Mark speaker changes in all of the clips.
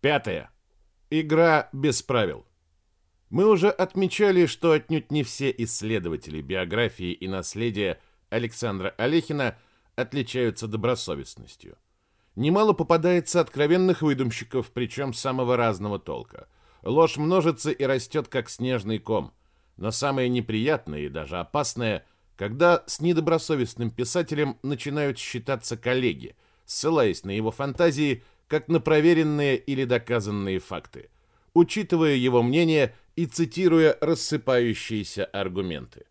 Speaker 1: Пятое. Игра без правил. Мы уже отмечали, что отнюдь не все исследователи биографии и наследия Александра Олехина отличаются добросовестностью. Немало попадается откровенных выдумщиков, причем самого разного толка. Ложь множится и растет, как снежный ком. Но самое неприятное и даже опасное, когда с недобросовестным писателем начинают считаться коллеги, ссылаясь на его фантазии, как на проверенные или доказанные факты, учитывая его мнение и цитируя рассыпающиеся аргументы.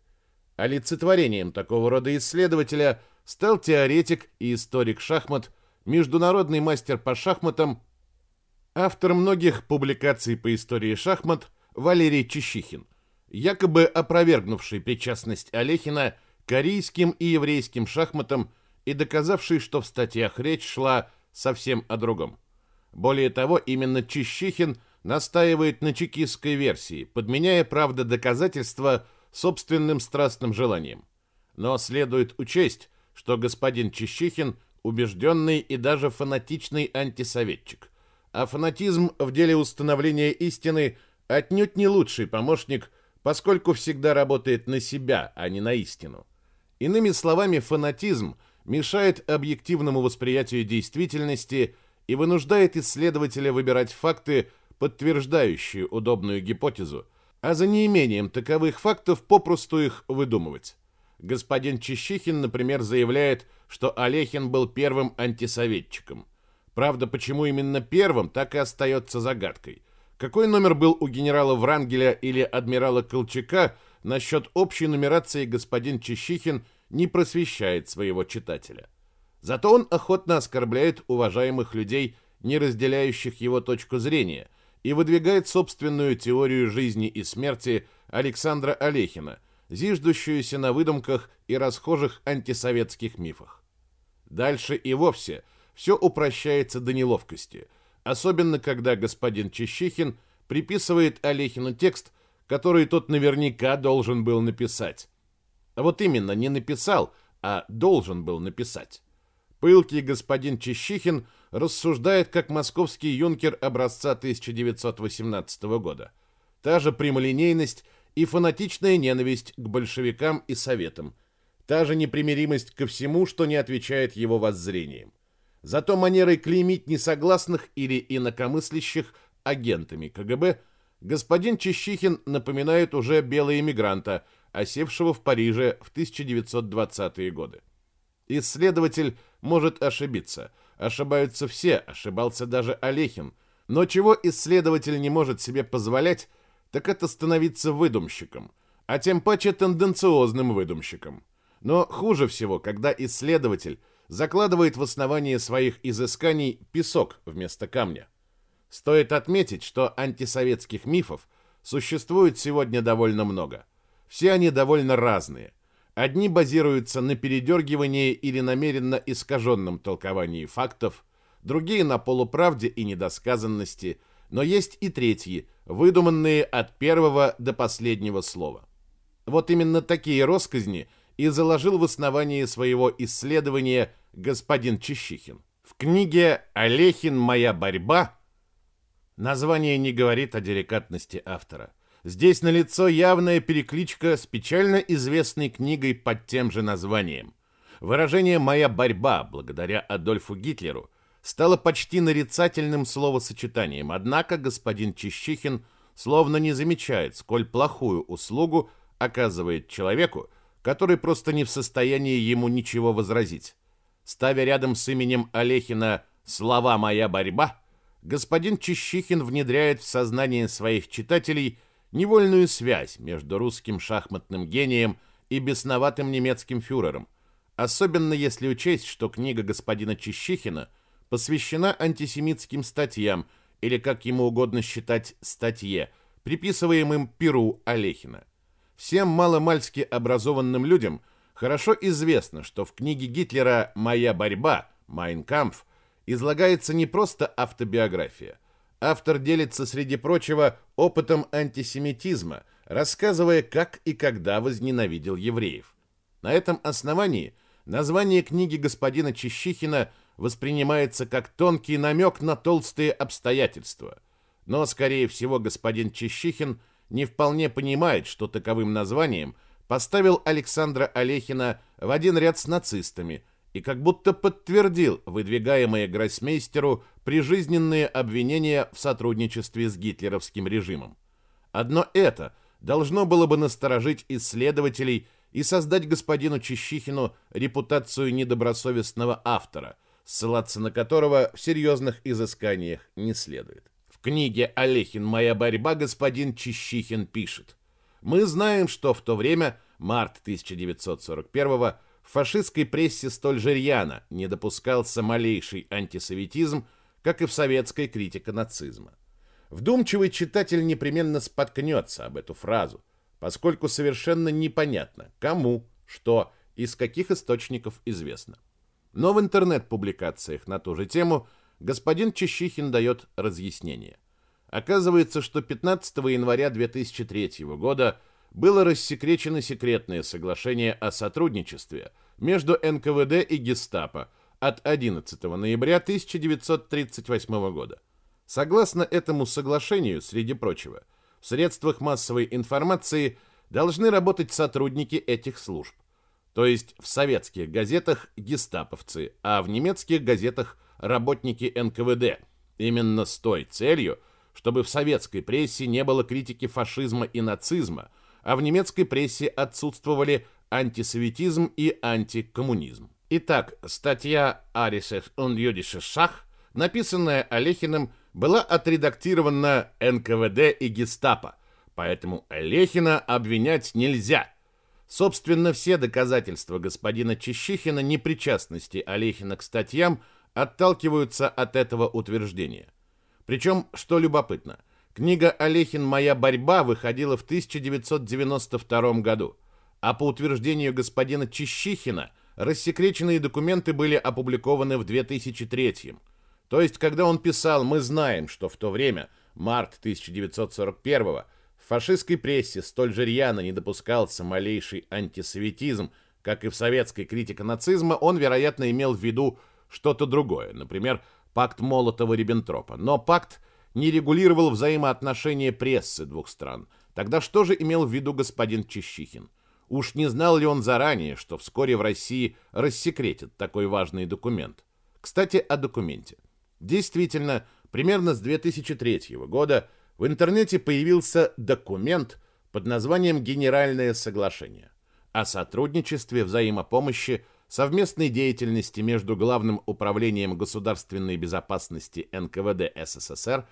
Speaker 1: Олицетворением такого рода исследователя стал теоретик и историк шахмат, международный мастер по шахматам, автор многих публикаций по истории шахмат Валерий Чищихин, якобы опровергнувший причастность Олехина к корейским и еврейским шахматам и доказавший, что в статьях речь шла совсем о другом. Более того, именно Чищихин настаивает на чекистской версии, подменяя, правда, доказательства собственным страстным желанием. Но следует учесть, что господин Чищихин убежденный и даже фанатичный антисоветчик. А фанатизм в деле установления истины отнюдь не лучший помощник, поскольку всегда работает на себя, а не на истину. Иными словами, фанатизм мешает объективному восприятию действительности и вынуждает исследователя выбирать факты, подтверждающие удобную гипотезу, а за неимением таковых фактов попросту их выдумывать. Господин Чищихин, например, заявляет, что Олехин был первым антисоветчиком. Правда, почему именно первым, так и остается загадкой. Какой номер был у генерала Врангеля или адмирала Колчака, насчет общей нумерации господин Чищихин не просвещает своего читателя. Зато он охотно оскорбляет уважаемых людей, не разделяющих его точку зрения, и выдвигает собственную теорию жизни и смерти Александра Олехина – зиждущуюся на выдумках и расхожих антисоветских мифах. Дальше и вовсе все упрощается до неловкости, особенно когда господин Чещихин приписывает Олехину текст, который тот наверняка должен был написать. А вот именно, не написал, а должен был написать. Пылкий господин Чещихин рассуждает как московский юнкер образца 1918 года. Та же прямолинейность и фанатичная ненависть к большевикам и советам, та же непримиримость ко всему, что не отвечает его воззрениям. Зато манерой клеймить несогласных или инакомыслящих агентами КГБ господин Чищихин напоминает уже белого эмигранта, осевшего в Париже в 1920-е годы. Исследователь может ошибиться. Ошибаются все, ошибался даже Олехин. Но чего исследователь не может себе позволять, так это становиться выдумщиком, а тем паче тенденциозным выдумщиком. Но хуже всего, когда исследователь закладывает в основание своих изысканий песок вместо камня. Стоит отметить, что антисоветских мифов существует сегодня довольно много. Все они довольно разные. Одни базируются на передергивании или намеренно искаженном толковании фактов, другие на полуправде и недосказанности – но есть и третьи, выдуманные от первого до последнего слова. Вот именно такие росказни и заложил в основании своего исследования господин Чищихин. В книге «Олехин. Моя борьба» название не говорит о деликатности автора. Здесь налицо явная перекличка с печально известной книгой под тем же названием. Выражение «моя борьба» благодаря Адольфу Гитлеру – стало почти нарицательным словосочетанием, однако господин Чищихин словно не замечает, сколь плохую услугу оказывает человеку, который просто не в состоянии ему ничего возразить. Ставя рядом с именем Олехина «Слова моя борьба», господин Чищихин внедряет в сознание своих читателей невольную связь между русским шахматным гением и бесноватым немецким фюрером, особенно если учесть, что книга господина Чищихина – посвящена антисемитским статьям, или, как ему угодно считать, статье, приписываемым Перу Олехина. Всем маломальски образованным людям хорошо известно, что в книге Гитлера «Моя борьба» «Майн Кампф» излагается не просто автобиография. Автор делится, среди прочего, опытом антисемитизма, рассказывая, как и когда возненавидел евреев. На этом основании название книги господина Чищихина воспринимается как тонкий намек на толстые обстоятельства. Но, скорее всего, господин Чищихин не вполне понимает, что таковым названием поставил Александра Олехина в один ряд с нацистами и как будто подтвердил выдвигаемые гроссмейстеру прижизненные обвинения в сотрудничестве с гитлеровским режимом. Одно это должно было бы насторожить исследователей и создать господину Чищихину репутацию недобросовестного автора, ссылаться на которого в серьезных изысканиях не следует. В книге «Олехин. Моя борьба» господин Чищихин пишет «Мы знаем, что в то время, март 1941 в фашистской прессе столь же рьяно не допускался малейший антисоветизм, как и в советской критика нацизма. Вдумчивый читатель непременно споткнется об эту фразу, поскольку совершенно непонятно, кому, что, из каких источников известно. Но в интернет-публикациях на ту же тему господин Чещихин дает разъяснение. Оказывается, что 15 января 2003 года было рассекречено секретное соглашение о сотрудничестве между НКВД и Гестапо от 11 ноября 1938 года. Согласно этому соглашению, среди прочего, в средствах массовой информации должны работать сотрудники этих служб. То есть в советских газетах гестаповцы, а в немецких газетах работники НКВД. Именно с той целью, чтобы в советской прессе не было критики фашизма и нацизма, а в немецкой прессе отсутствовали антисоветизм и антикоммунизм. Итак, статья «Арисес und jüdische Schach», написанная Олехиным, была отредактирована НКВД и Гестапо, поэтому Олехина обвинять нельзя. Собственно, все доказательства господина Чищихина непричастности Олехина к статьям отталкиваются от этого утверждения. Причем, что любопытно, книга «Олехин. Моя борьба» выходила в 1992 году, а по утверждению господина Чищихина рассекреченные документы были опубликованы в 2003 году. То есть, когда он писал «Мы знаем, что в то время, март 1941-го, в фашистской прессе столь же рьяно не допускался малейший антисоветизм, как и в советской критике нацизма, он, вероятно, имел в виду что-то другое, например, пакт Молотова-Риббентропа. Но пакт не регулировал взаимоотношения прессы двух стран. Тогда что же имел в виду господин Чищихин? Уж не знал ли он заранее, что вскоре в России рассекретят такой важный документ? Кстати, о документе. Действительно, примерно с 2003 года в интернете появился документ под названием «Генеральное соглашение» о сотрудничестве, взаимопомощи, совместной деятельности между Главным управлением государственной безопасности НКВД СССР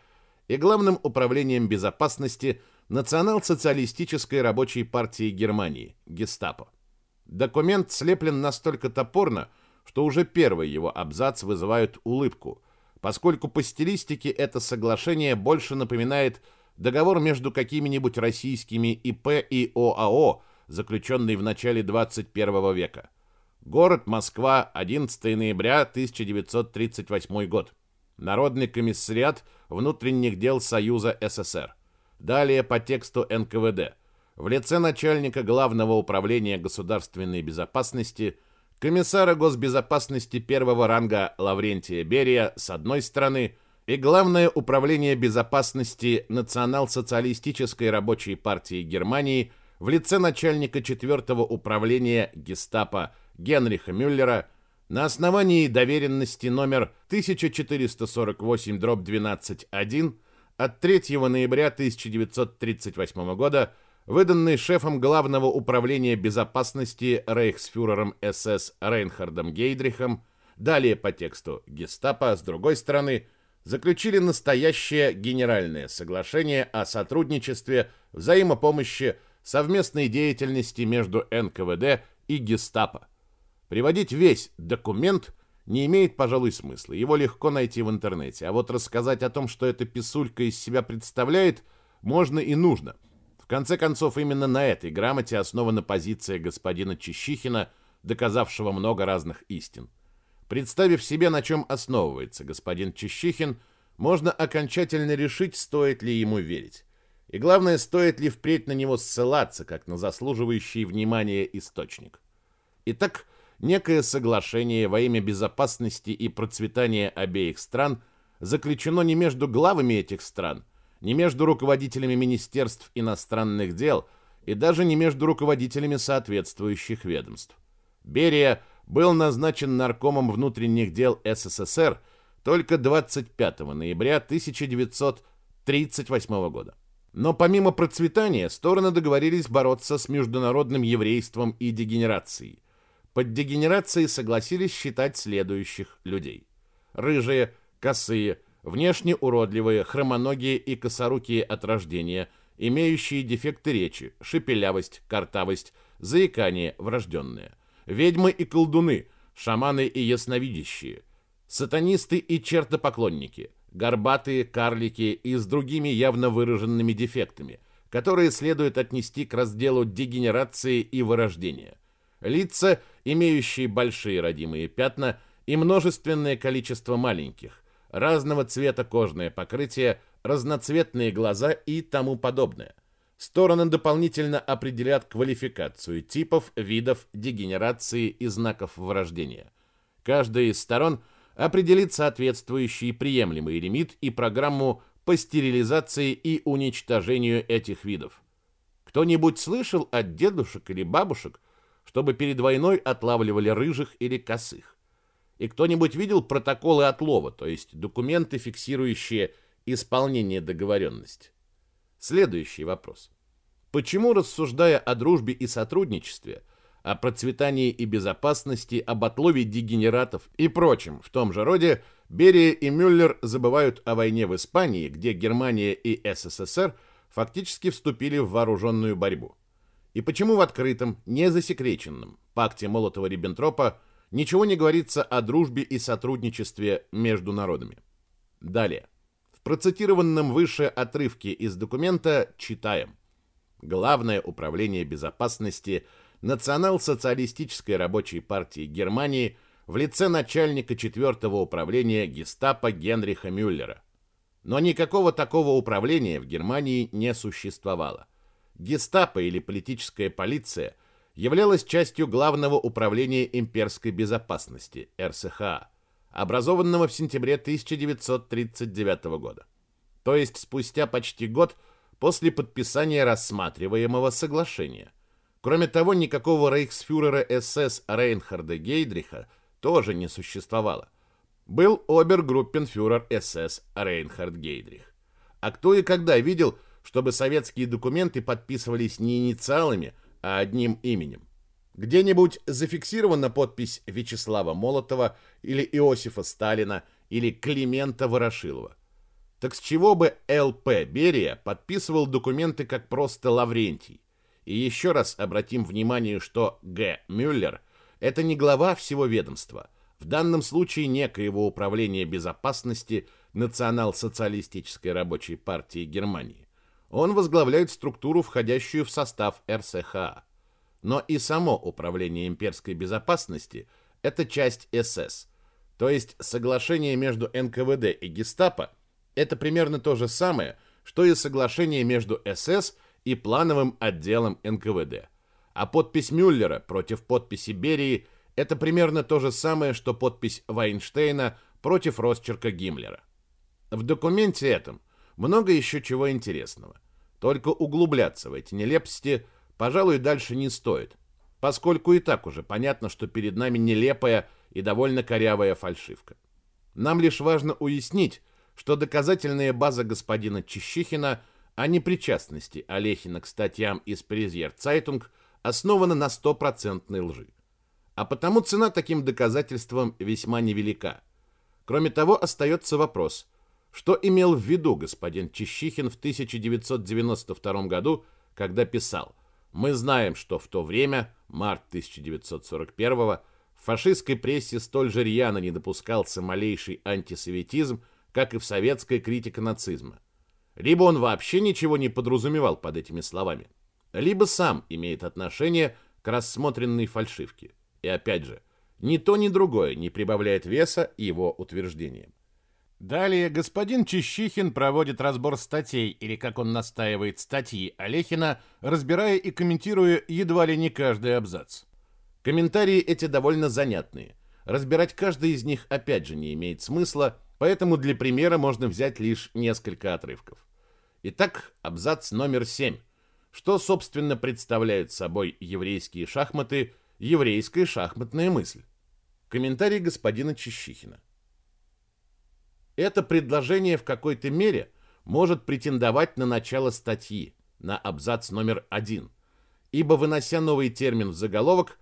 Speaker 1: и Главным управлением безопасности Национал-социалистической рабочей партии Германии, Гестапо. Документ слеплен настолько топорно, что уже первый его абзац вызывает улыбку – поскольку по стилистике это соглашение больше напоминает договор между какими-нибудь российскими ИП и ОАО, заключенный в начале 21 века. Город Москва, 11 ноября 1938 год. Народный комиссариат внутренних дел Союза СССР. Далее по тексту НКВД. В лице начальника Главного управления государственной безопасности – комиссара госбезопасности первого ранга Лаврентия Берия с одной стороны и Главное управление безопасности Национал-социалистической рабочей партии Германии в лице начальника четвертого управления гестапо Генриха Мюллера на основании доверенности номер 1448-12-1 от 3 ноября 1938 года выданный шефом Главного управления безопасности рейхсфюрером СС Рейнхардом Гейдрихом, далее по тексту гестапо, с другой стороны, заключили настоящее генеральное соглашение о сотрудничестве, взаимопомощи, совместной деятельности между НКВД и гестапо. Приводить весь документ не имеет, пожалуй, смысла. Его легко найти в интернете. А вот рассказать о том, что эта писулька из себя представляет, можно и нужно – конце концов, именно на этой грамоте основана позиция господина Чищихина, доказавшего много разных истин. Представив себе, на чем основывается господин Чищихин, можно окончательно решить, стоит ли ему верить. И главное, стоит ли впредь на него ссылаться, как на заслуживающий внимания источник. Итак, некое соглашение во имя безопасности и процветания обеих стран заключено не между главами этих стран, не между руководителями министерств иностранных дел и даже не между руководителями соответствующих ведомств. Берия был назначен наркомом внутренних дел СССР только 25 ноября 1938 года. Но помимо процветания, стороны договорились бороться с международным еврейством и дегенерацией. Под дегенерацией согласились считать следующих людей. Рыжие, косые, внешне уродливые, хромоногие и косорукие от рождения, имеющие дефекты речи, шепелявость, картавость, заикание врожденное. Ведьмы и колдуны, шаманы и ясновидящие, сатанисты и чертопоклонники, горбатые карлики и с другими явно выраженными дефектами, которые следует отнести к разделу дегенерации и вырождения. Лица, имеющие большие родимые пятна и множественное количество маленьких, разного цвета кожное покрытие, разноцветные глаза и тому подобное. Стороны дополнительно определят квалификацию типов, видов, дегенерации и знаков врождения. Каждая из сторон определит соответствующий приемлемый лимит и программу по стерилизации и уничтожению этих видов. Кто-нибудь слышал от дедушек или бабушек, чтобы перед войной отлавливали рыжих или косых? И кто-нибудь видел протоколы отлова, то есть документы, фиксирующие исполнение договоренности? Следующий вопрос. Почему, рассуждая о дружбе и сотрудничестве, о процветании и безопасности, об отлове дегенератов и прочем в том же роде, Берия и Мюллер забывают о войне в Испании, где Германия и СССР фактически вступили в вооруженную борьбу? И почему в открытом, незасекреченном пакте Молотова-Риббентропа ничего не говорится о дружбе и сотрудничестве между народами. Далее. В процитированном выше отрывке из документа читаем. Главное управление безопасности Национал-социалистической рабочей партии Германии в лице начальника 4-го управления гестапо Генриха Мюллера. Но никакого такого управления в Германии не существовало. Гестапо или политическая полиция – являлась частью Главного управления имперской безопасности РСХА, образованного в сентябре 1939 года. То есть спустя почти год после подписания рассматриваемого соглашения. Кроме того, никакого рейхсфюрера СС Рейнхарда Гейдриха тоже не существовало. Был обергруппенфюрер СС Рейнхард Гейдрих. А кто и когда видел, чтобы советские документы подписывались не инициалами, а одним именем. Где-нибудь зафиксирована подпись Вячеслава Молотова или Иосифа Сталина или Климента Ворошилова. Так с чего бы ЛП Берия подписывал документы как просто Лаврентий? И еще раз обратим внимание, что Г. Мюллер – это не глава всего ведомства, в данном случае некоего управления безопасности Национал-социалистической рабочей партии Германии. Он возглавляет структуру, входящую в состав РСХА. Но и само управление имперской безопасности – это часть СС. То есть соглашение между НКВД и Гестапо – это примерно то же самое, что и соглашение между СС и плановым отделом НКВД. А подпись Мюллера против подписи Берии – это примерно то же самое, что подпись Вайнштейна против росчерка Гиммлера. В документе этом много еще чего интересного. Только углубляться в эти нелепости, пожалуй, дальше не стоит, поскольку и так уже понятно, что перед нами нелепая и довольно корявая фальшивка. Нам лишь важно уяснить, что доказательная база господина Чищихина о непричастности Алехина к статьям из Паризер Цайтунг основана на стопроцентной лжи. А потому цена таким доказательствам весьма невелика. Кроме того, остается вопрос – что имел в виду господин Чищихин в 1992 году, когда писал «Мы знаем, что в то время, март 1941 в фашистской прессе столь же рьяно не допускался малейший антисоветизм, как и в советской критике нацизма. Либо он вообще ничего не подразумевал под этими словами, либо сам имеет отношение к рассмотренной фальшивке. И опять же, ни то, ни другое не прибавляет веса его утверждениям. Далее господин Чищихин проводит разбор статей, или, как он настаивает, статьи Олехина, разбирая и комментируя едва ли не каждый абзац. Комментарии эти довольно занятные. Разбирать каждый из них опять же не имеет смысла, поэтому для примера можно взять лишь несколько отрывков. Итак, абзац номер 7. Что, собственно, представляют собой еврейские шахматы, еврейская шахматная мысль? Комментарий господина Чещихина. Это предложение в какой-то мере может претендовать на начало статьи, на абзац номер один, ибо, вынося новый термин в заголовок,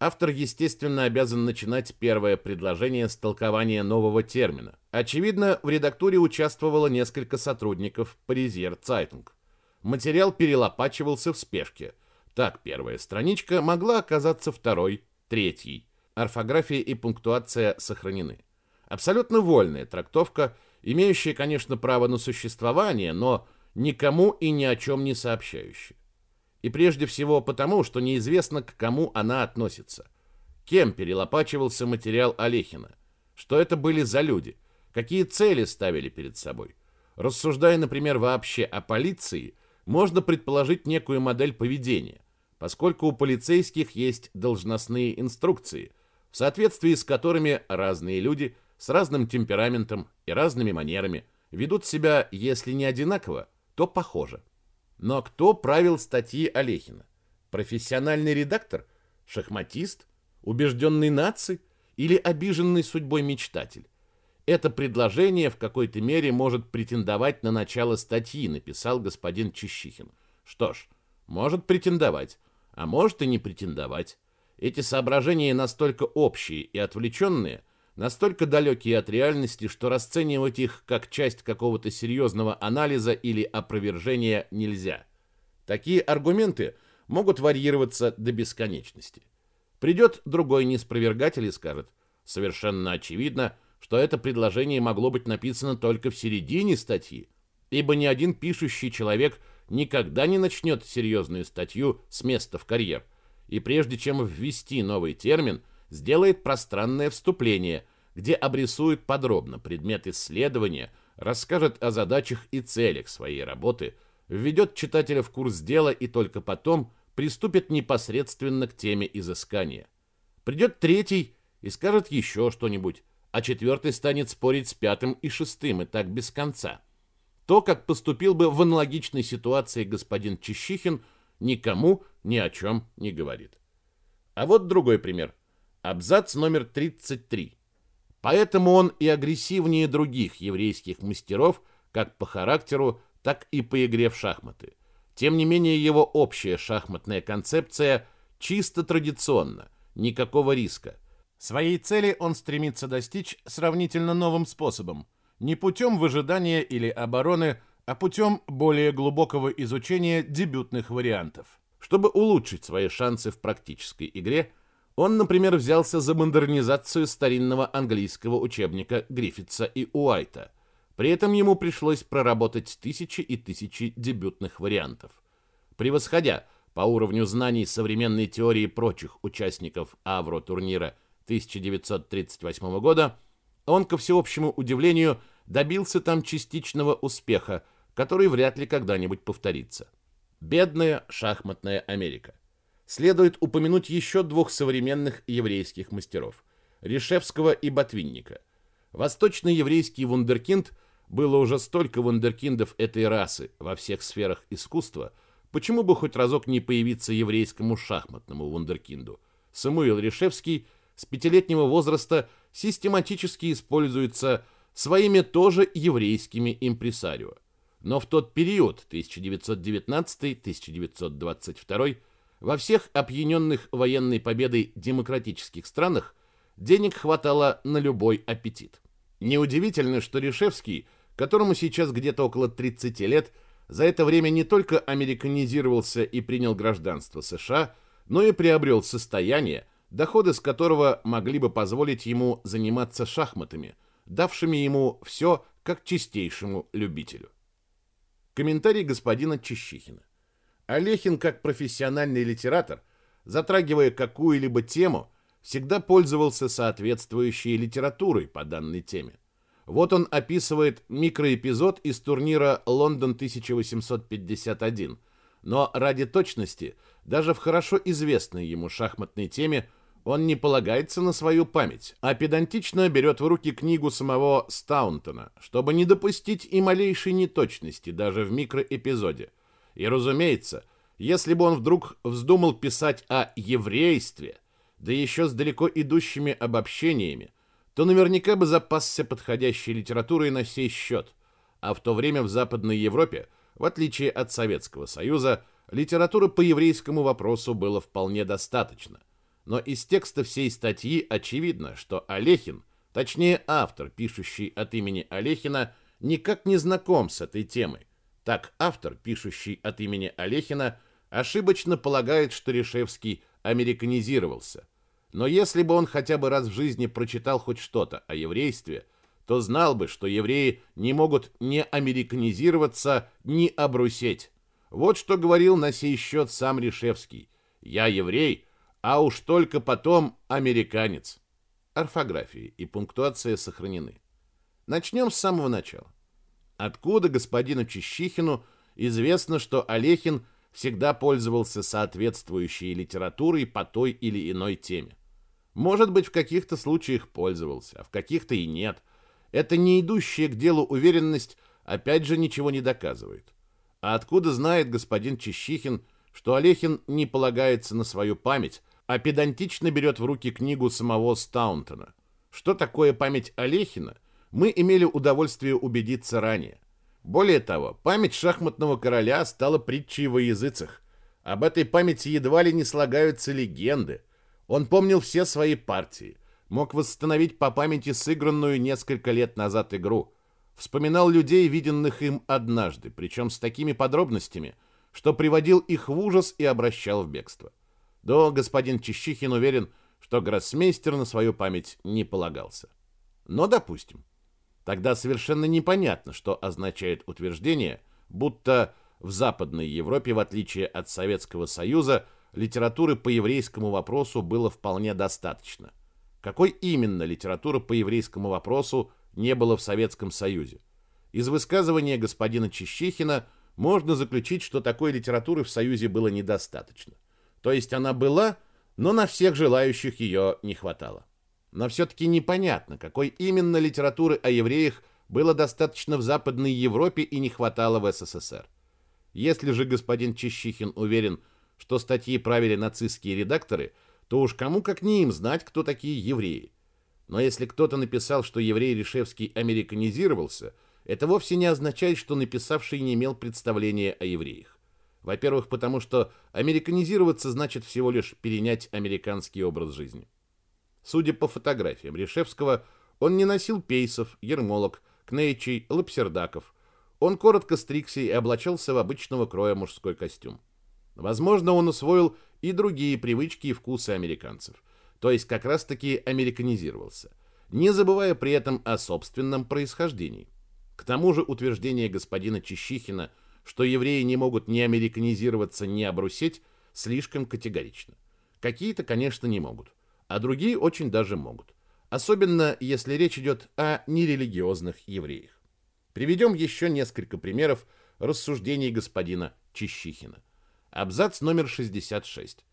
Speaker 1: автор, естественно, обязан начинать первое предложение с толкования нового термина. Очевидно, в редактуре участвовало несколько сотрудников Паризьер Цайтунг. Материал перелопачивался в спешке. Так первая страничка могла оказаться второй, третьей. Орфография и пунктуация сохранены. Абсолютно вольная трактовка, имеющая, конечно, право на существование, но никому и ни о чем не сообщающая. И прежде всего потому, что неизвестно, к кому она относится. Кем перелопачивался материал Олехина? Что это были за люди? Какие цели ставили перед собой? Рассуждая, например, вообще о полиции, можно предположить некую модель поведения, поскольку у полицейских есть должностные инструкции, в соответствии с которыми разные люди с разным темпераментом и разными манерами ведут себя, если не одинаково, то похоже. Но кто правил статьи Олехина? Профессиональный редактор? Шахматист? Убежденный наций? Или обиженный судьбой мечтатель? Это предложение в какой-то мере может претендовать на начало статьи, написал господин Чищихин. Что ж, может претендовать, а может и не претендовать. Эти соображения настолько общие и отвлеченные, настолько далекие от реальности, что расценивать их как часть какого-то серьезного анализа или опровержения нельзя. Такие аргументы могут варьироваться до бесконечности. Придет другой неспровергатель и скажет, совершенно очевидно, что это предложение могло быть написано только в середине статьи, ибо ни один пишущий человек никогда не начнет серьезную статью с места в карьер, и прежде чем ввести новый термин, сделает пространное вступление, где обрисует подробно предмет исследования, расскажет о задачах и целях своей работы, введет читателя в курс дела и только потом приступит непосредственно к теме изыскания. Придет третий и скажет еще что-нибудь, а четвертый станет спорить с пятым и шестым, и так без конца. То, как поступил бы в аналогичной ситуации господин Чищихин, никому ни о чем не говорит. А вот другой пример. Абзац номер 33. Поэтому он и агрессивнее других еврейских мастеров, как по характеру, так и по игре в шахматы. Тем не менее, его общая шахматная концепция чисто традиционна, никакого риска. Своей цели он стремится достичь сравнительно новым способом, не путем выжидания или обороны, а путем более глубокого изучения дебютных вариантов. Чтобы улучшить свои шансы в практической игре, он, например, взялся за модернизацию старинного английского учебника Гриффитса и Уайта. При этом ему пришлось проработать тысячи и тысячи дебютных вариантов. Превосходя по уровню знаний современной теории прочих участников Авро-турнира 1938 года, он, ко всеобщему удивлению, добился там частичного успеха, который вряд ли когда-нибудь повторится. Бедная шахматная Америка следует упомянуть еще двух современных еврейских мастеров – Решевского и Ботвинника. Восточный еврейский вундеркинд было уже столько вундеркиндов этой расы во всех сферах искусства, почему бы хоть разок не появиться еврейскому шахматному вундеркинду? Самуил Решевский с пятилетнего возраста систематически используется своими тоже еврейскими импресарио. Но в тот период, 1919-1922, во всех опьяненных военной победой демократических странах денег хватало на любой аппетит. Неудивительно, что Решевский, которому сейчас где-то около 30 лет, за это время не только американизировался и принял гражданство США, но и приобрел состояние, доходы с которого могли бы позволить ему заниматься шахматами, давшими ему все как чистейшему любителю. Комментарий господина Чищихина. Олехин, как профессиональный литератор, затрагивая какую-либо тему, всегда пользовался соответствующей литературой по данной теме. Вот он описывает микроэпизод из турнира «Лондон 1851», но ради точности, даже в хорошо известной ему шахматной теме, Он не полагается на свою память, а педантично берет в руки книгу самого Стаунтона, чтобы не допустить и малейшей неточности даже в микроэпизоде. И, разумеется, если бы он вдруг вздумал писать о еврействе, да еще с далеко идущими обобщениями, то наверняка бы запасся подходящей литературой на сей счет. А в то время в Западной Европе, в отличие от Советского Союза, литературы по еврейскому вопросу было вполне достаточно. Но из текста всей статьи очевидно, что Олехин, точнее автор, пишущий от имени Олехина, никак не знаком с этой темой. Так автор, пишущий от имени Олехина, ошибочно полагает, что Решевский американизировался. Но если бы он хотя бы раз в жизни прочитал хоть что-то о еврействе, то знал бы, что евреи не могут ни американизироваться, ни обрусеть. Вот что говорил на сей счет сам Решевский. «Я еврей, а уж только потом американец». Орфография и пунктуация сохранены. Начнем с самого начала. Откуда господину Чищихину известно, что Олехин всегда пользовался соответствующей литературой по той или иной теме? Может быть, в каких-то случаях пользовался, а в каких-то и нет. Это не идущая к делу уверенность опять же ничего не доказывает. А откуда знает господин Чищихин, что Олехин не полагается на свою память, а педантично берет в руки книгу самого Стаунтона? Что такое память Олехина, мы имели удовольствие убедиться ранее. Более того, память шахматного короля стала притчей во языцах. Об этой памяти едва ли не слагаются легенды. Он помнил все свои партии, мог восстановить по памяти сыгранную несколько лет назад игру, вспоминал людей, виденных им однажды, причем с такими подробностями, что приводил их в ужас и обращал в бегство. Да, господин Чищихин уверен, что гроссмейстер на свою память не полагался. Но допустим. Тогда совершенно непонятно, что означает утверждение, будто в Западной Европе, в отличие от Советского Союза, литературы по еврейскому вопросу было вполне достаточно. Какой именно литературы по еврейскому вопросу не было в Советском Союзе? Из высказывания господина Чищихина можно заключить, что такой литературы в Союзе было недостаточно. То есть она была, но на всех желающих ее не хватало. Но все-таки непонятно, какой именно литературы о евреях было достаточно в Западной Европе и не хватало в СССР. Если же господин Чищихин уверен, что статьи правили нацистские редакторы, то уж кому как не им знать, кто такие евреи. Но если кто-то написал, что еврей Решевский американизировался, это вовсе не означает, что написавший не имел представления о евреях. Во-первых, потому что американизироваться значит всего лишь перенять американский образ жизни. Судя по фотографиям Решевского, он не носил пейсов, ермолок, кнейчей, лапсердаков. Он коротко стригся и облачался в обычного кроя мужской костюм. Возможно, он усвоил и другие привычки и вкусы американцев, то есть как раз-таки американизировался, не забывая при этом о собственном происхождении. К тому же утверждение господина Чищихина, что евреи не могут ни американизироваться, ни обрусеть, слишком категорично. Какие-то, конечно, не могут, а другие очень даже могут. Особенно, если речь идет о нерелигиозных евреях. Приведем еще несколько примеров рассуждений господина Чищихина. Абзац номер 66.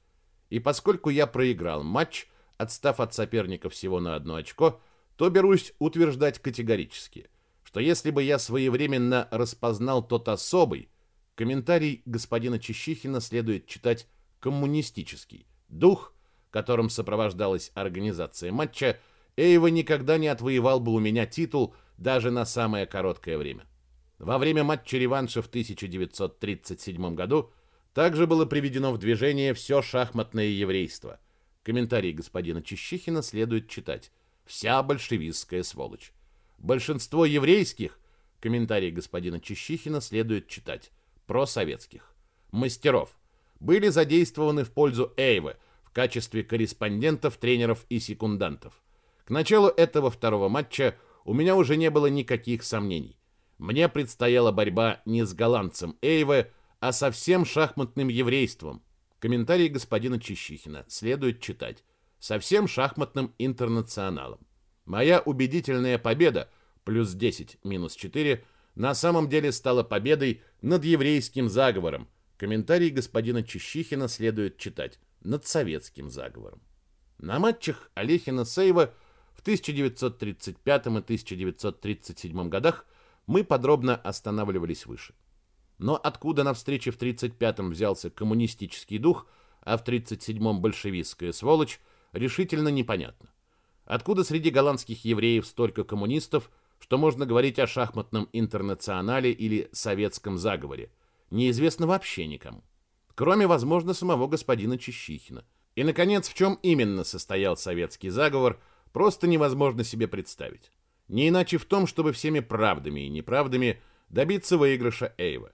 Speaker 1: И поскольку я проиграл матч, отстав от соперника всего на одно очко, то берусь утверждать категорически, что если бы я своевременно распознал тот особый, комментарий господина Чищихина следует читать коммунистический, дух, которым сопровождалась организация матча, Эйва никогда не отвоевал бы у меня титул даже на самое короткое время. Во время матча реванша в 1937 году также было приведено в движение все шахматное еврейство. Комментарий господина Чищихина следует читать. Вся большевистская сволочь. Большинство еврейских, комментарий господина Чищихина следует читать, просоветских, мастеров, были задействованы в пользу Эйвы качестве корреспондентов, тренеров и секундантов. К началу этого второго матча у меня уже не было никаких сомнений. Мне предстояла борьба не с голландцем Эйвы, а со всем шахматным еврейством. Комментарий господина Чищихина следует читать. Со всем шахматным интернационалом. Моя убедительная победа, плюс 10, минус 4, на самом деле стала победой над еврейским заговором. Комментарий господина Чищихина следует читать. Над советским заговором. На матчах Олехина Сейва в 1935 и 1937 годах мы подробно останавливались выше. Но откуда на встрече в 35-м взялся коммунистический дух, а в 37-м большевистская сволочь, решительно непонятно. Откуда среди голландских евреев столько коммунистов, что можно говорить о шахматном интернационале или советском заговоре, неизвестно вообще никому. Кроме, возможно, самого господина Чищихина. И, наконец, в чем именно состоял советский заговор, просто невозможно себе представить. Не иначе в том, чтобы всеми правдами и неправдами добиться выигрыша Эйва.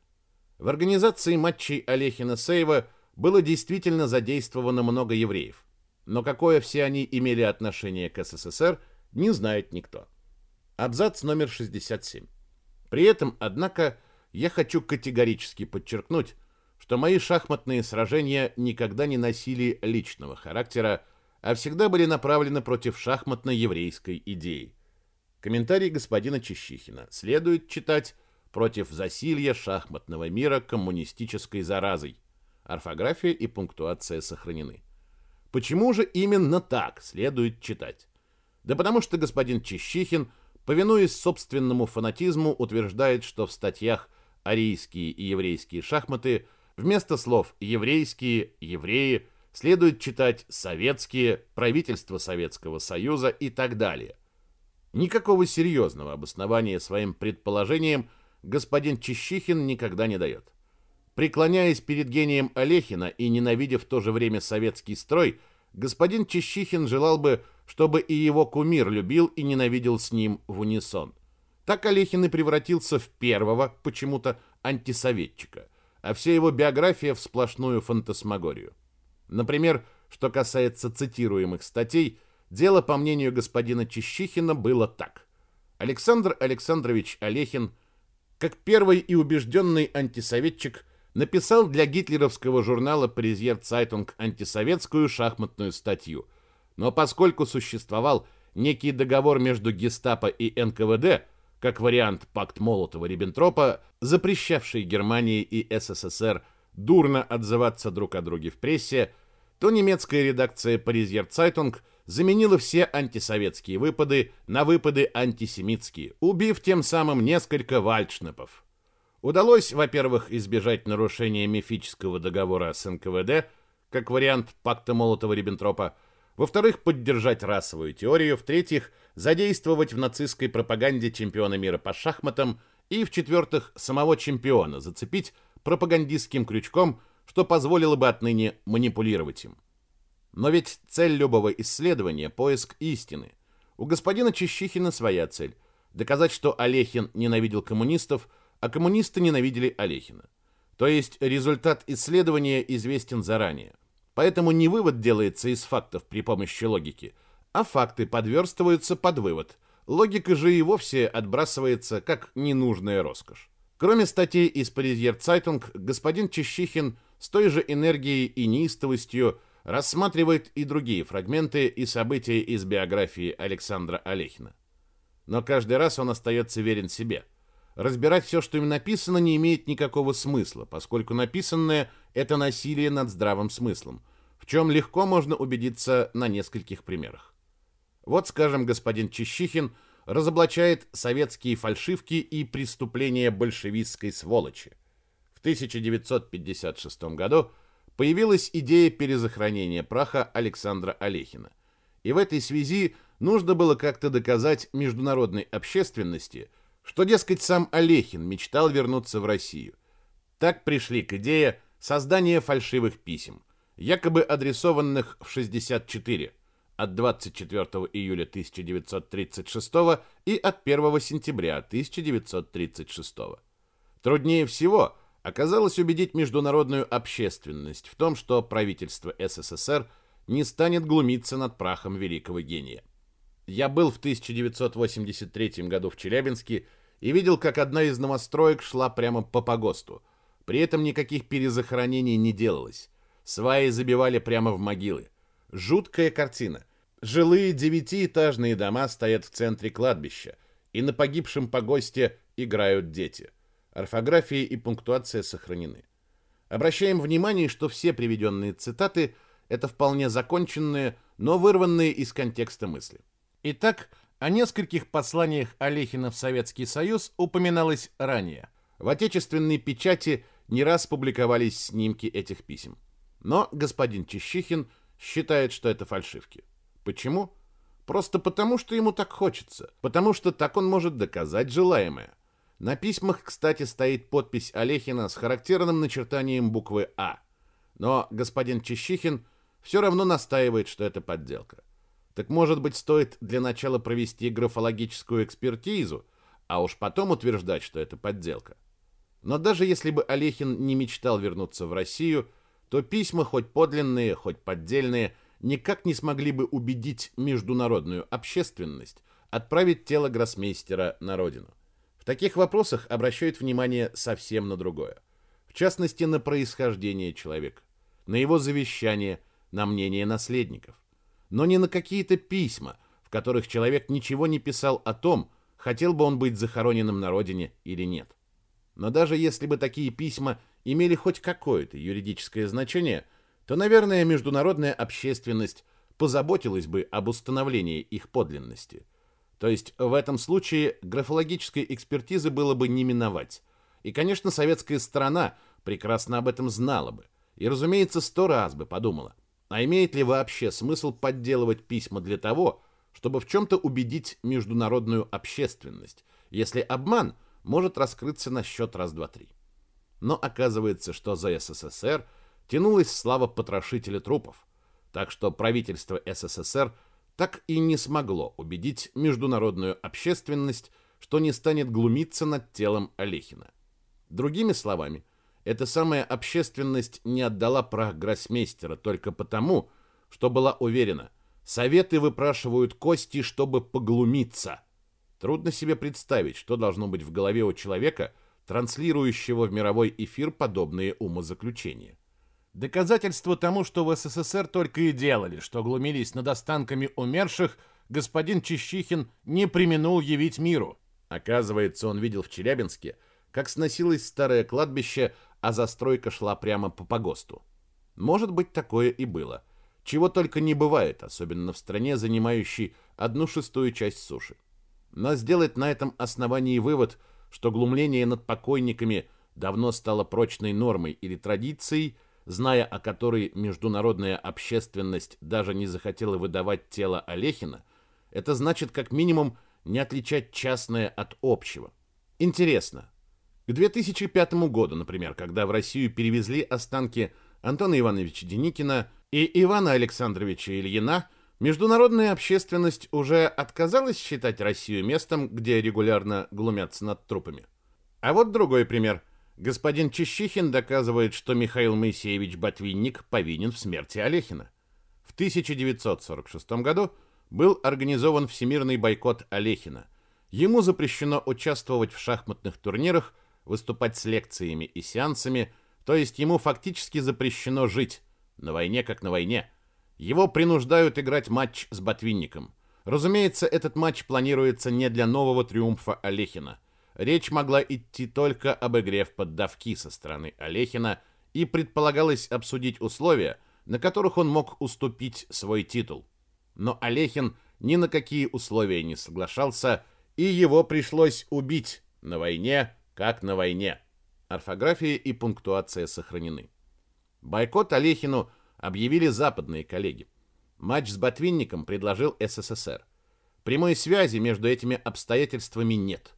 Speaker 1: В организации матчей Олехина-Сейва было действительно задействовано много евреев но какое все они имели отношение к СССР, не знает никто. Абзац номер 67. При этом, однако, я хочу категорически подчеркнуть, что мои шахматные сражения никогда не носили личного характера, а всегда были направлены против шахматно-еврейской идеи. Комментарий господина Чищихина следует читать против засилья шахматного мира коммунистической заразой. Орфография и пунктуация сохранены. Почему же именно так следует читать? Да потому что господин Чищихин, повинуясь собственному фанатизму, утверждает, что в статьях «Арийские и еврейские шахматы» вместо слов «еврейские», «евреи» следует читать «советские», «правительство Советского Союза» и так далее. Никакого серьезного обоснования своим предположениям господин Чищихин никогда не дает. Преклоняясь перед гением Олехина и ненавидя в то же время советский строй, господин Чищихин желал бы, чтобы и его кумир любил и ненавидел с ним в унисон. Так Олехин и превратился в первого, почему-то, антисоветчика, а вся его биография в сплошную фантасмагорию. Например, что касается цитируемых статей, дело, по мнению господина Чищихина, было так. Александр Александрович Олехин, как первый и убежденный антисоветчик, написал для гитлеровского журнала «Паризьер Цайтунг» антисоветскую шахматную статью. Но поскольку существовал некий договор между гестапо и НКВД, как вариант пакт Молотова-Риббентропа, запрещавший Германии и СССР дурно отзываться друг о друге в прессе, то немецкая редакция «Паризьер Цайтунг» заменила все антисоветские выпады на выпады антисемитские, убив тем самым несколько вальдшнепов. Удалось, во-первых, избежать нарушения мифического договора с НКВД, как вариант пакта Молотова-Риббентропа, во-вторых, поддержать расовую теорию, в-третьих, задействовать в нацистской пропаганде чемпиона мира по шахматам и, в-четвертых, самого чемпиона зацепить пропагандистским крючком, что позволило бы отныне манипулировать им. Но ведь цель любого исследования – поиск истины. У господина Чищихина своя цель – доказать, что Олехин ненавидел коммунистов – а коммунисты ненавидели Алехина. То есть результат исследования известен заранее. Поэтому не вывод делается из фактов при помощи логики, а факты подверстываются под вывод. Логика же и вовсе отбрасывается как ненужная роскошь. Кроме статей из Паризьер Цайтунг, господин Чещихин с той же энергией и неистовостью рассматривает и другие фрагменты и события из биографии Александра Алехина. Но каждый раз он остается верен себе – разбирать все, что им написано, не имеет никакого смысла, поскольку написанное – это насилие над здравым смыслом, в чем легко можно убедиться на нескольких примерах. Вот, скажем, господин Чищихин разоблачает советские фальшивки и преступления большевистской сволочи. В 1956 году появилась идея перезахоронения праха Александра Олехина. И в этой связи нужно было как-то доказать международной общественности – что, дескать, сам Олехин мечтал вернуться в Россию. Так пришли к идее создания фальшивых писем, якобы адресованных в 64 от 24 июля 1936 и от 1 сентября 1936. Труднее всего оказалось убедить международную общественность в том, что правительство СССР не станет глумиться над прахом великого гения. Я был в 1983 году в Челябинске и видел, как одна из новостроек шла прямо по погосту. При этом никаких перезахоронений не делалось. Сваи забивали прямо в могилы. Жуткая картина. Жилые девятиэтажные дома стоят в центре кладбища, и на погибшем погосте играют дети. Орфография и пунктуация сохранены. Обращаем внимание, что все приведенные цитаты – это вполне законченные, но вырванные из контекста мысли. Итак, о нескольких посланиях Олехина в Советский Союз упоминалось ранее. В отечественной печати не раз публиковались снимки этих писем. Но господин Чищихин считает, что это фальшивки. Почему? Просто потому, что ему так хочется. Потому что так он может доказать желаемое. На письмах, кстати, стоит подпись Олехина с характерным начертанием буквы «А». Но господин Чищихин все равно настаивает, что это подделка. Так может быть, стоит для начала провести графологическую экспертизу, а уж потом утверждать, что это подделка. Но даже если бы Олехин не мечтал вернуться в Россию, то письма, хоть подлинные, хоть поддельные, никак не смогли бы убедить международную общественность отправить тело гроссмейстера на родину. В таких вопросах обращают внимание совсем на другое. В частности, на происхождение человека, на его завещание, на мнение наследников. Но не на какие-то письма, в которых человек ничего не писал о том, хотел бы он быть захороненным на родине или нет. Но даже если бы такие письма имели хоть какое-то юридическое значение, то, наверное, международная общественность позаботилась бы об установлении их подлинности. То есть в этом случае графологической экспертизы было бы не миновать. И, конечно, советская сторона прекрасно об этом знала бы. И, разумеется, сто раз бы подумала, а имеет ли вообще смысл подделывать письма для того, чтобы в чем-то убедить международную общественность, если обман может раскрыться на счет раз-два-три. Но оказывается, что за СССР тянулась слава потрошителя трупов, так что правительство СССР так и не смогло убедить международную общественность, что не станет глумиться над телом Олехина. Другими словами, эта самая общественность не отдала прах гроссмейстера только потому, что была уверена, советы выпрашивают кости, чтобы поглумиться – Трудно себе представить, что должно быть в голове у человека, транслирующего в мировой эфир подобные умозаключения. Доказательство тому, что в СССР только и делали, что глумились над останками умерших, господин Чищихин не применул явить миру. Оказывается, он видел в Челябинске, как сносилось старое кладбище, а застройка шла прямо по погосту. Может быть, такое и было. Чего только не бывает, особенно в стране, занимающей одну шестую часть суши. Но сделать на этом основании вывод, что глумление над покойниками давно стало прочной нормой или традицией, зная о которой международная общественность даже не захотела выдавать тело Олехина, это значит как минимум не отличать частное от общего. Интересно. К 2005 году, например, когда в Россию перевезли останки Антона Ивановича Деникина и Ивана Александровича Ильина – Международная общественность уже отказалась считать Россию местом, где регулярно глумятся над трупами. А вот другой пример. Господин Чищихин доказывает, что Михаил Моисеевич Ботвинник повинен в смерти Олехина. В 1946 году был организован всемирный бойкот Олехина. Ему запрещено участвовать в шахматных турнирах, выступать с лекциями и сеансами, то есть ему фактически запрещено жить. На войне как на войне – его принуждают играть матч с Ботвинником. Разумеется, этот матч планируется не для нового триумфа Олехина. Речь могла идти только об игре в поддавки со стороны Олехина, и предполагалось обсудить условия, на которых он мог уступить свой титул. Но Олехин ни на какие условия не соглашался, и его пришлось убить на войне, как на войне. Орфография и пунктуация сохранены. Бойкот Олехину – объявили западные коллеги. Матч с Ботвинником предложил СССР. Прямой связи между этими обстоятельствами нет.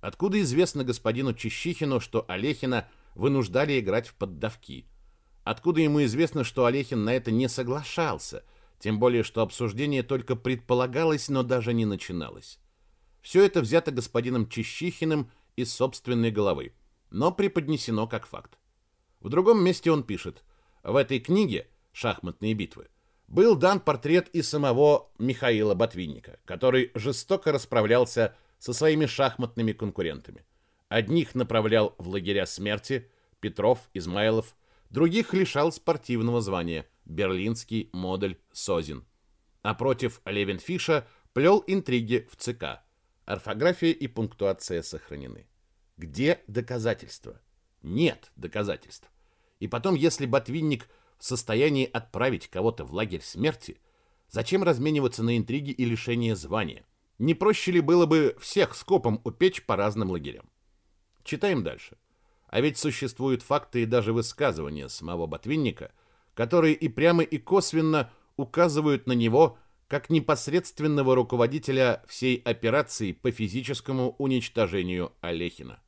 Speaker 1: Откуда известно господину Чищихину, что Олехина вынуждали играть в поддавки? Откуда ему известно, что Олехин на это не соглашался, тем более, что обсуждение только предполагалось, но даже не начиналось? Все это взято господином Чищихиным из собственной головы, но преподнесено как факт. В другом месте он пишет, в этой книге шахматные битвы, был дан портрет и самого Михаила Ботвинника, который жестоко расправлялся со своими шахматными конкурентами. Одних направлял в лагеря смерти, Петров, Измайлов, других лишал спортивного звания, Берлинский, Модель, Созин. А против Левенфиша плел интриги в ЦК. Орфография и пунктуация сохранены. Где доказательства? Нет доказательств. И потом, если Ботвинник – состоянии отправить кого-то в лагерь смерти, Зачем размениваться на интриги и лишение звания? Не проще ли было бы всех скопом упечь по разным лагерям? Читаем дальше. А ведь существуют факты и даже высказывания самого Ботвинника, которые и прямо и косвенно указывают на него как непосредственного руководителя всей операции по физическому уничтожению Олехина.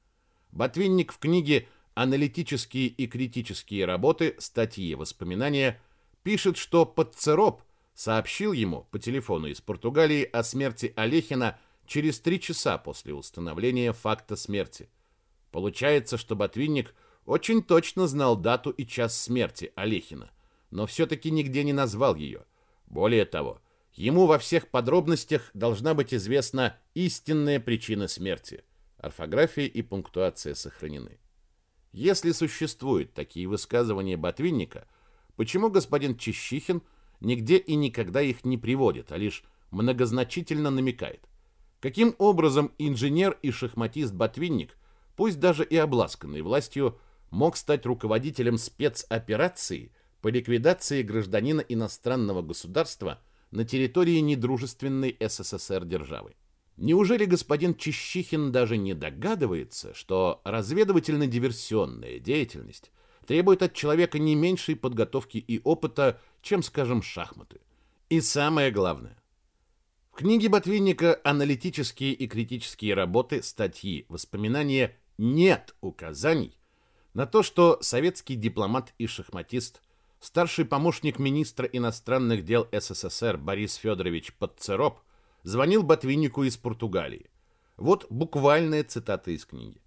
Speaker 1: Ботвинник в книге «Аналитические и критические работы. Статьи. Воспоминания» пишет, что Подцероп сообщил ему по телефону из Португалии о смерти Олехина через три часа после установления факта смерти. Получается, что Ботвинник очень точно знал дату и час смерти Олехина, но все-таки нигде не назвал ее. Более того, ему во всех подробностях должна быть известна истинная причина смерти. Орфография и пунктуация сохранены. Если существуют такие высказывания Ботвинника, почему господин Чищихин – нигде и никогда их не приводит, а лишь многозначительно намекает. Каким образом инженер и шахматист Ботвинник, пусть даже и обласканный властью, мог стать руководителем спецоперации по ликвидации гражданина иностранного государства на территории недружественной СССР державы? Неужели господин Чищихин даже не догадывается, что разведывательно-диверсионная деятельность требует от человека не меньшей подготовки и опыта, чем, скажем, шахматы. И самое главное. В книге Ботвинника «Аналитические и критические работы, статьи, воспоминания» нет указаний на то, что советский дипломат и шахматист, старший помощник министра иностранных дел СССР Борис Федорович Подцероп звонил Ботвиннику из Португалии. Вот буквальная цитата из книги.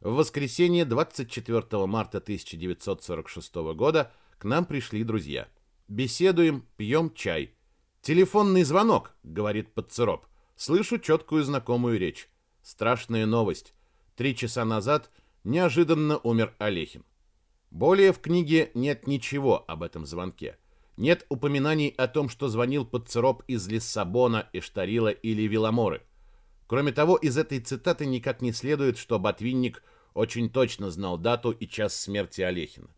Speaker 1: В воскресенье 24 марта 1946 года к нам пришли друзья. Беседуем, пьем чай. Телефонный звонок, говорит Подцероп. Слышу четкую знакомую речь. Страшная новость. Три часа назад неожиданно умер Олехин. Более в книге нет ничего об этом звонке. Нет упоминаний о том, что звонил Подцероп из Лиссабона, Эштарила или Виламоры. Кроме того, из этой цитаты никак не следует, что Ботвинник – очень точно знал дату и час смерти Олехина.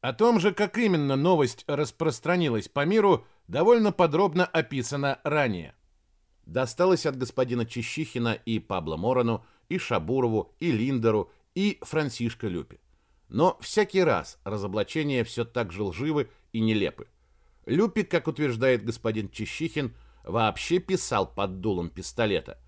Speaker 1: О том же, как именно новость распространилась по миру, довольно подробно описано ранее. Досталось от господина Чищихина и Пабло Морону, и Шабурову, и Линдеру, и Франсишко Люпи. Но всякий раз разоблачения все так же лживы и нелепы. Люпи, как утверждает господин Чищихин, вообще писал под дулом пистолета.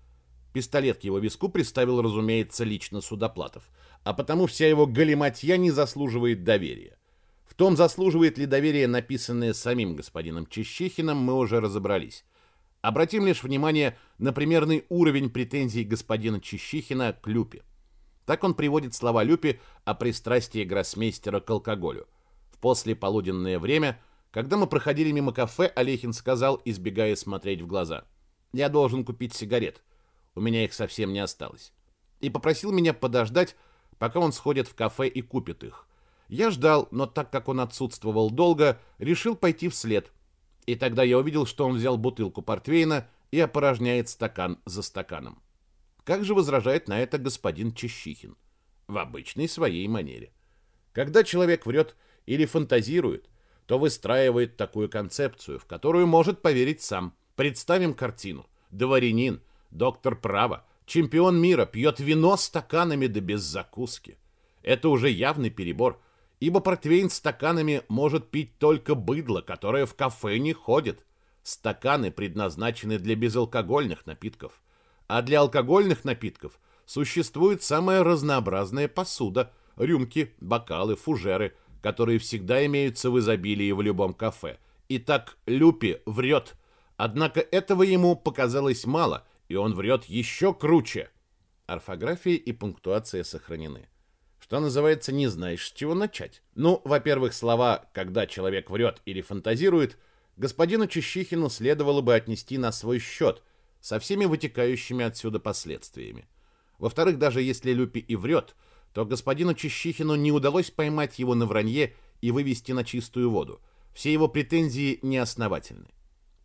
Speaker 1: Пистолет к его виску приставил, разумеется, лично Судоплатов – а потому вся его галиматья не заслуживает доверия. В том, заслуживает ли доверия написанное самим господином Чещихиным, мы уже разобрались. Обратим лишь внимание на примерный уровень претензий господина Чещихина к Люпе. Так он приводит слова Люпи о пристрастии гроссмейстера к алкоголю. В послеполуденное время, когда мы проходили мимо кафе, Олехин сказал, избегая смотреть в глаза. «Я должен купить сигарет. У меня их совсем не осталось». И попросил меня подождать, пока он сходит в кафе и купит их. Я ждал, но так как он отсутствовал долго, решил пойти вслед. И тогда я увидел, что он взял бутылку портвейна и опорожняет стакан за стаканом. Как же возражает на это господин Чещихин? В обычной своей манере. Когда человек врет или фантазирует, то выстраивает такую концепцию, в которую может поверить сам. Представим картину. Дворянин, доктор права, Чемпион мира пьет вино стаканами да без закуски. Это уже явный перебор, ибо портвейн стаканами может пить только быдло, которое в кафе не ходит. Стаканы предназначены для безалкогольных напитков. А для алкогольных напитков существует самая разнообразная посуда – рюмки, бокалы, фужеры, которые всегда имеются в изобилии в любом кафе. Итак, Люпи врет. Однако этого ему показалось мало, и он врет еще круче. Орфография и пунктуация сохранены. Что называется, не знаешь, с чего начать. Ну, во-первых, слова «когда человек врет» или «фантазирует» господину Чищихину следовало бы отнести на свой счет со всеми вытекающими отсюда последствиями. Во-вторых, даже если Люпи и врет, то господину Чищихину не удалось поймать его на вранье и вывести на чистую воду. Все его претензии неосновательны.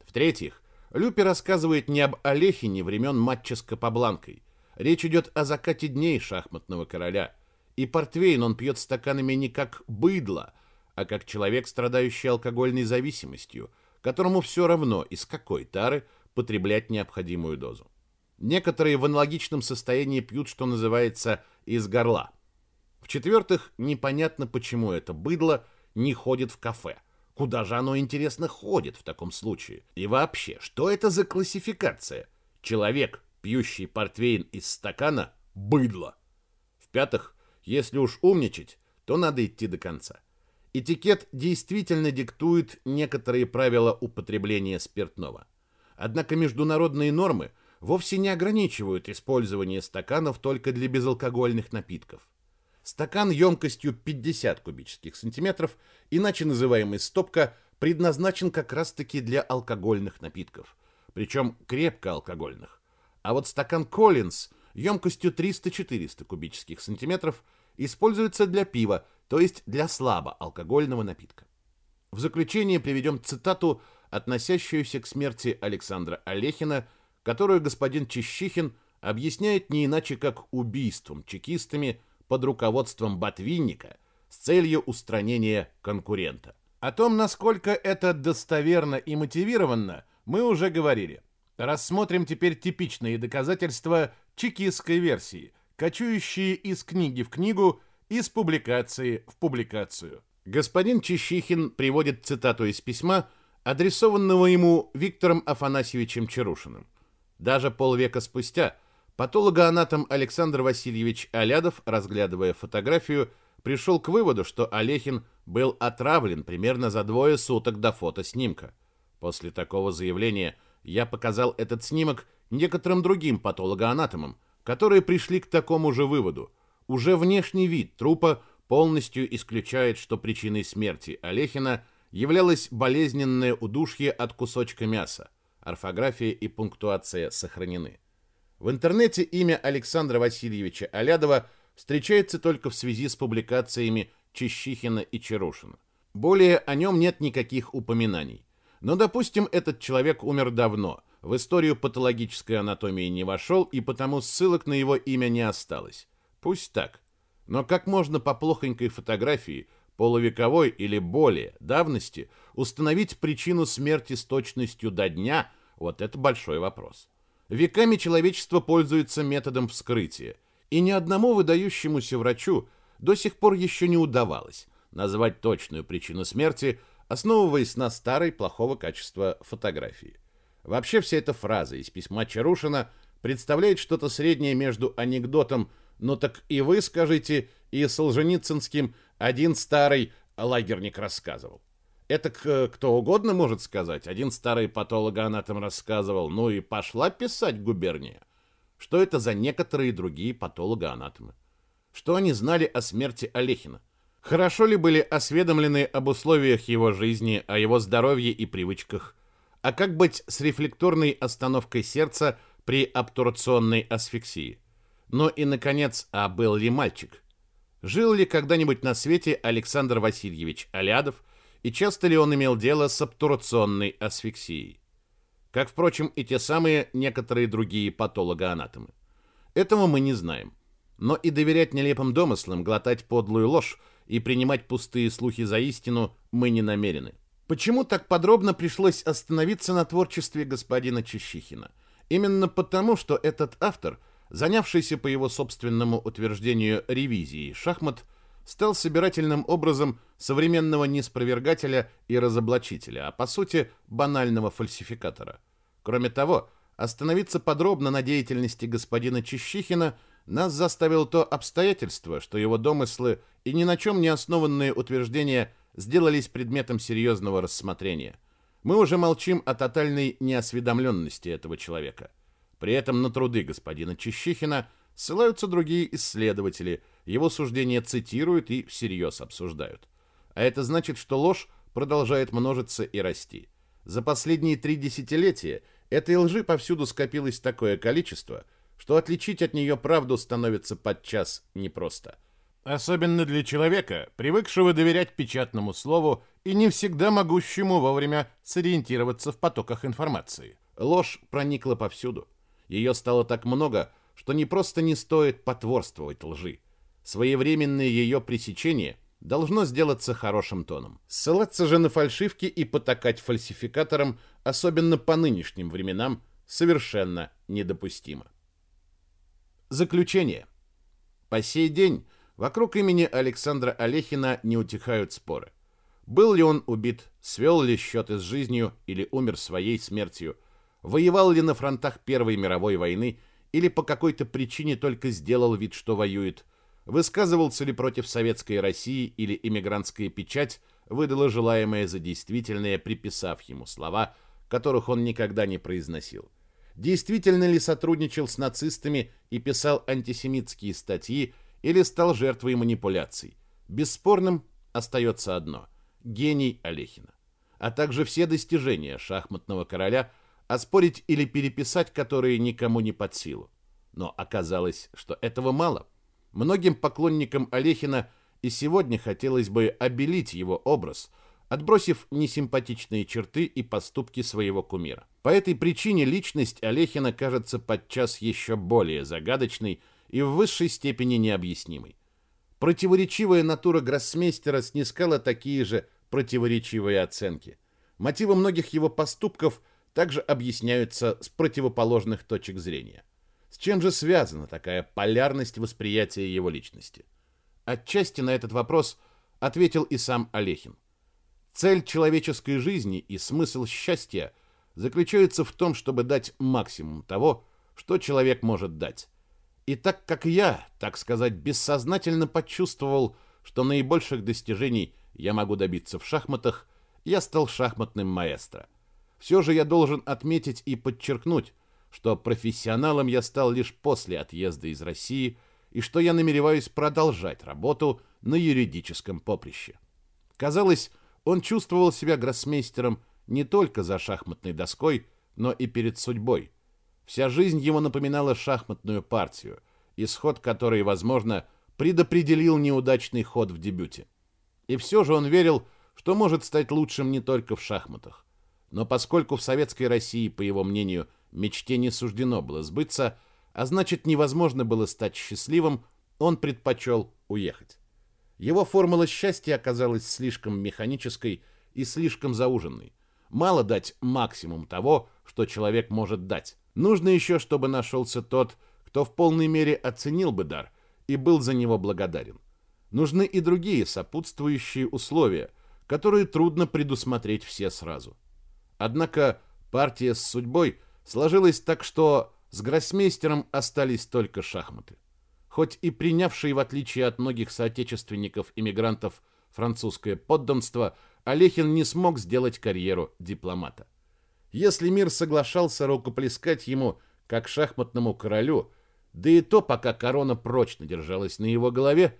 Speaker 1: В-третьих, Люпи рассказывает не об Олехине времен матча с Капабланкой. Речь идет о закате дней шахматного короля. И портвейн он пьет стаканами не как быдло, а как человек, страдающий алкогольной зависимостью, которому все равно, из какой тары потреблять необходимую дозу. Некоторые в аналогичном состоянии пьют, что называется, из горла. В-четвертых, непонятно, почему это быдло не ходит в кафе. Куда же оно, интересно, ходит в таком случае? И вообще, что это за классификация? Человек, пьющий портвейн из стакана – быдло. В-пятых, если уж умничать, то надо идти до конца. Этикет действительно диктует некоторые правила употребления спиртного. Однако международные нормы вовсе не ограничивают использование стаканов только для безалкогольных напитков. Стакан емкостью 50 кубических сантиметров, иначе называемый стопка, предназначен как раз-таки для алкогольных напитков, причем крепко алкогольных. А вот стакан Коллинз емкостью 300-400 кубических сантиметров используется для пива, то есть для слабо алкогольного напитка. В заключение приведем цитату, относящуюся к смерти Александра Олехина, которую господин Чищихин объясняет не иначе как убийством чекистами под руководством Ботвинника с целью устранения конкурента. О том, насколько это достоверно и мотивированно, мы уже говорили. Рассмотрим теперь типичные доказательства чекистской версии, кочующие из книги в книгу из публикации в публикацию. Господин Чищихин приводит цитату из письма, адресованного ему Виктором Афанасьевичем Чарушиным. Даже полвека спустя патологоанатом Александр Васильевич Алядов, разглядывая фотографию, пришел к выводу, что Олехин был отравлен примерно за двое суток до фотоснимка. После такого заявления я показал этот снимок некоторым другим патологоанатомам, которые пришли к такому же выводу – уже внешний вид трупа полностью исключает, что причиной смерти Олехина являлось болезненное удушье от кусочка мяса. Орфография и пунктуация сохранены. В интернете имя Александра Васильевича Алядова встречается только в связи с публикациями Чищихина и Чарушина. Более о нем нет никаких упоминаний. Но, допустим, этот человек умер давно, в историю патологической анатомии не вошел, и потому ссылок на его имя не осталось. Пусть так. Но как можно по плохонькой фотографии, полувековой или более давности, установить причину смерти с точностью до дня, вот это большой вопрос. Веками человечество пользуется методом вскрытия, и ни одному выдающемуся врачу до сих пор еще не удавалось назвать точную причину смерти, основываясь на старой плохого качества фотографии. Вообще вся эта фраза из письма Чарушина представляет что-то среднее между анекдотом ну так и вы скажите, и Солженицынским один старый лагерник рассказывал. Это кто угодно может сказать. Один старый патологоанатом рассказывал. Ну и пошла писать губерния. Что это за некоторые другие патологоанатомы? Что они знали о смерти Олехина? Хорошо ли были осведомлены об условиях его жизни, о его здоровье и привычках? А как быть с рефлекторной остановкой сердца при обтурационной асфиксии? Но и, наконец, а был ли мальчик? Жил ли когда-нибудь на свете Александр Васильевич Алядов, и часто ли он имел дело с обтурационной асфиксией? Как, впрочем, и те самые некоторые другие патологоанатомы. Этого мы не знаем. Но и доверять нелепым домыслам, глотать подлую ложь и принимать пустые слухи за истину мы не намерены. Почему так подробно пришлось остановиться на творчестве господина Чищихина? Именно потому, что этот автор – занявшийся по его собственному утверждению ревизией шахмат, стал собирательным образом современного неспровергателя и разоблачителя, а по сути банального фальсификатора. Кроме того, остановиться подробно на деятельности господина Чищихина нас заставило то обстоятельство, что его домыслы и ни на чем не основанные утверждения сделались предметом серьезного рассмотрения. Мы уже молчим о тотальной неосведомленности этого человека – при этом на труды господина Чищихина ссылаются другие исследователи, его суждения цитируют и всерьез обсуждают. А это значит, что ложь продолжает множиться и расти. За последние три десятилетия этой лжи повсюду скопилось такое количество, что отличить от нее правду становится подчас непросто. Особенно для человека, привыкшего доверять печатному слову и не всегда могущему вовремя сориентироваться в потоках информации. Ложь проникла повсюду. Ее стало так много, что не просто не стоит потворствовать лжи. Своевременное ее пресечение должно сделаться хорошим тоном. Ссылаться же на фальшивки и потакать фальсификаторам, особенно по нынешним временам, совершенно недопустимо. Заключение. По сей день вокруг имени Александра Олехина не утихают споры. Был ли он убит, свел ли счеты с жизнью или умер своей смертью, воевал ли на фронтах Первой мировой войны или по какой-то причине только сделал вид, что воюет, высказывался ли против советской России или иммигрантская печать выдала желаемое за действительное, приписав ему слова, которых он никогда не произносил. Действительно ли сотрудничал с нацистами и писал антисемитские статьи или стал жертвой манипуляций? Бесспорным остается одно – гений Олехина, а также все достижения шахматного короля, оспорить или переписать которые никому не под силу. Но оказалось, что этого мало. Многим поклонникам Олехина и сегодня хотелось бы обелить его образ, отбросив несимпатичные черты и поступки своего кумира. По этой причине личность Олехина кажется подчас еще более загадочной и в высшей степени необъяснимой. Противоречивая натура гроссмейстера снискала такие же противоречивые оценки. Мотивы многих его поступков также объясняются с противоположных точек зрения. С чем же связана такая полярность восприятия его личности? Отчасти на этот вопрос ответил и сам Олехин. Цель человеческой жизни и смысл счастья заключается в том, чтобы дать максимум того, что человек может дать. И так как я, так сказать, бессознательно почувствовал, что наибольших достижений – я могу добиться в шахматах, я стал шахматным маэстро. Все же я должен отметить и подчеркнуть, что профессионалом я стал лишь после отъезда из России и что я намереваюсь продолжать работу на юридическом поприще. Казалось, он чувствовал себя гроссмейстером не только за шахматной доской, но и перед судьбой. Вся жизнь его напоминала шахматную партию, исход которой, возможно, предопределил неудачный ход в дебюте. И все же он верил, что может стать лучшим не только в шахматах. Но поскольку в советской России, по его мнению, мечте не суждено было сбыться, а значит невозможно было стать счастливым, он предпочел уехать. Его формула счастья оказалась слишком механической и слишком зауженной. Мало дать максимум того, что человек может дать. Нужно еще, чтобы нашелся тот, кто в полной мере оценил бы дар и был за него благодарен нужны и другие сопутствующие условия, которые трудно предусмотреть все сразу. Однако партия с судьбой сложилась так, что с гроссмейстером остались только шахматы. Хоть и принявший, в отличие от многих соотечественников-иммигрантов, французское подданство, Олехин не смог сделать карьеру дипломата. Если мир соглашался рукоплескать ему, как шахматному королю, да и то, пока корона прочно держалась на его голове,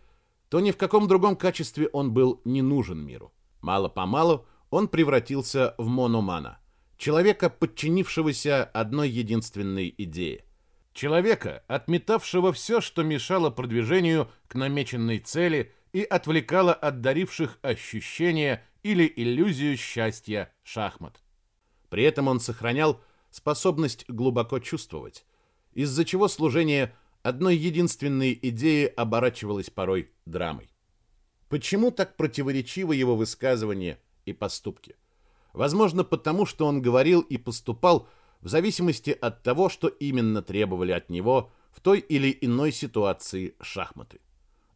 Speaker 1: то ни в каком другом качестве он был не нужен миру. Мало-помалу он превратился в мономана, человека, подчинившегося одной единственной идее. Человека, отметавшего все, что мешало продвижению к намеченной цели и отвлекало от даривших ощущения или иллюзию счастья шахмат. При этом он сохранял способность глубоко чувствовать, из-за чего служение одной единственной идеи оборачивалось порой драмой. Почему так противоречивы его высказывания и поступки? Возможно, потому что он говорил и поступал в зависимости от того, что именно требовали от него в той или иной ситуации шахматы.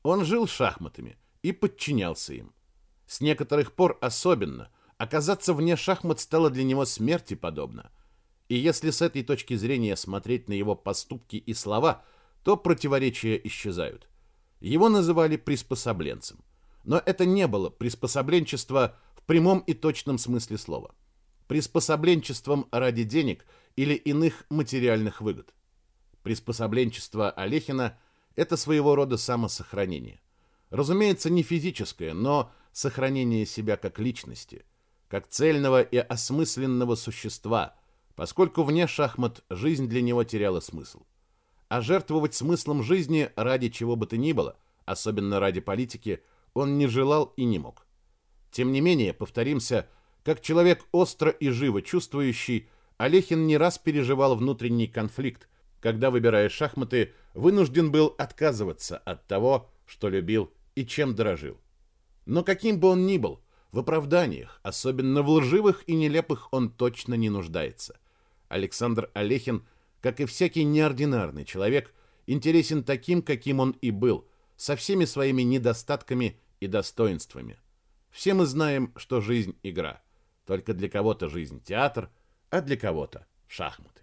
Speaker 1: Он жил шахматами и подчинялся им. С некоторых пор особенно оказаться вне шахмат стало для него смерти подобно. И если с этой точки зрения смотреть на его поступки и слова – то противоречия исчезают. Его называли приспособленцем. Но это не было приспособленчество прямом и точном смысле слова. Приспособленчеством ради денег или иных материальных выгод. Приспособленчество Олехина – это своего рода самосохранение. Разумеется, не физическое, но сохранение себя как личности, как цельного и осмысленного существа, поскольку вне шахмат жизнь для него теряла смысл а жертвовать смыслом жизни ради чего бы то ни было, особенно ради политики, он не желал и не мог. Тем не менее, повторимся, как человек остро и живо чувствующий, Олехин не раз переживал внутренний конфликт, когда, выбирая шахматы, вынужден был отказываться от того, что любил и чем дорожил. Но каким бы он ни был, в оправданиях, особенно в лживых и нелепых, он точно не нуждается. Александр Олехин, как и всякий неординарный человек, интересен таким, каким он и был, со всеми своими недостатками и достоинствами. Все мы знаем, что жизнь – игра. Только для кого-то жизнь – театр, а для кого-то – шахматы.